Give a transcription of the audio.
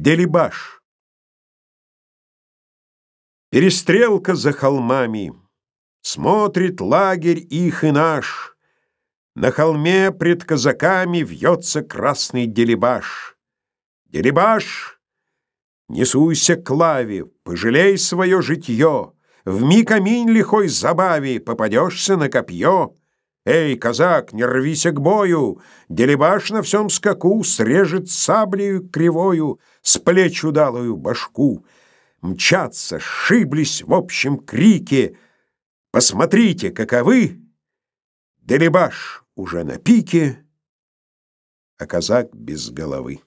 Делибаш. Перестрелка за холмами. Смотрит лагерь их и наш. На холме пред казаками вьется красный делибаш. Делибаш, не суйся к лаве, пожалей свое житье. В миг аминь лихой забаве попадешься на копье. Эй, казак, не рвися к бою, Делебаш на всем скаку Срежет саблею кривою С плеч удалую башку. Мчатся, шиблись в общем крике. Посмотрите, каковы! Делебаш уже на пике, А казак без головы.